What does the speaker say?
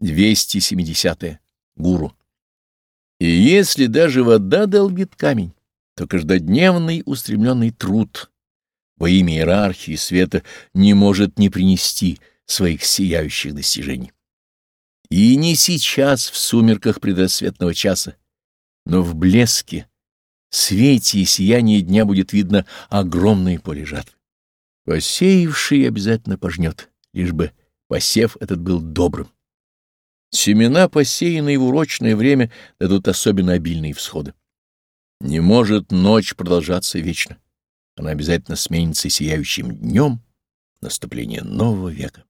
270. -е. Гуру. И если даже вода долбит камень, то каждодневный устремленный труд во имя иерархии света не может не принести своих сияющих достижений. И не сейчас в сумерках предрассветного часа, но в блеске, свете и сиянии дня будет видно огромное поле жатвы. Посеявший обязательно пожнет, лишь бы посев этот был добрым. Семена, посеянные в урочное время, дадут особенно обильные всходы. Не может ночь продолжаться вечно. Она обязательно сменится сияющим днем наступления нового века.